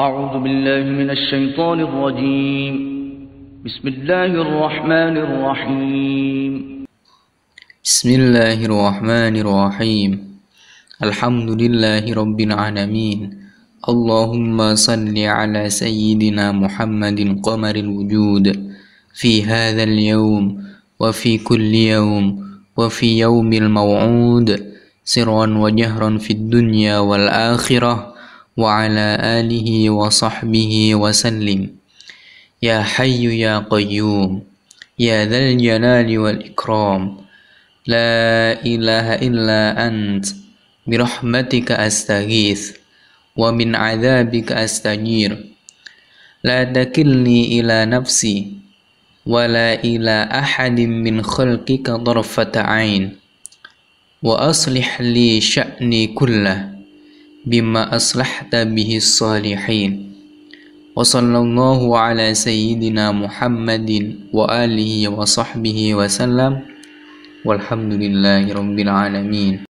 أعوذ بالله من الشيطان الرجيم. بسم الله الرحمن الرحيم. بسم الله الرحمن الرحيم. الحمد لله رب العالمين. اللهم صل على سيدنا محمد قمر الوجود. في هذا اليوم وفي كل يوم وفي يوم الموعود. سرا وجهرا في الدنيا والآخرة. وعلى آله وصحبه وسلم. يا حي يا قيوم يا ذا الجلال والإكرام. لا إله إلا أنت برحمتك أستغيث ومن عذابك أستجير. لا تكلني إلى نفسي ولا إلى أحد من خلقك طرفة عين وأصلح لي شأني كله. بما أصلحت به الصالحين. وصلى الله على سيدنا محمد وآله وصحبه وسلم. والحمد لله رب العالمين.